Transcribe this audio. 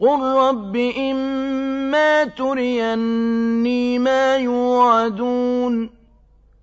قُل رَّبِّ إِمَّا تُرِيَنِّي مَا يُوعَدُونَ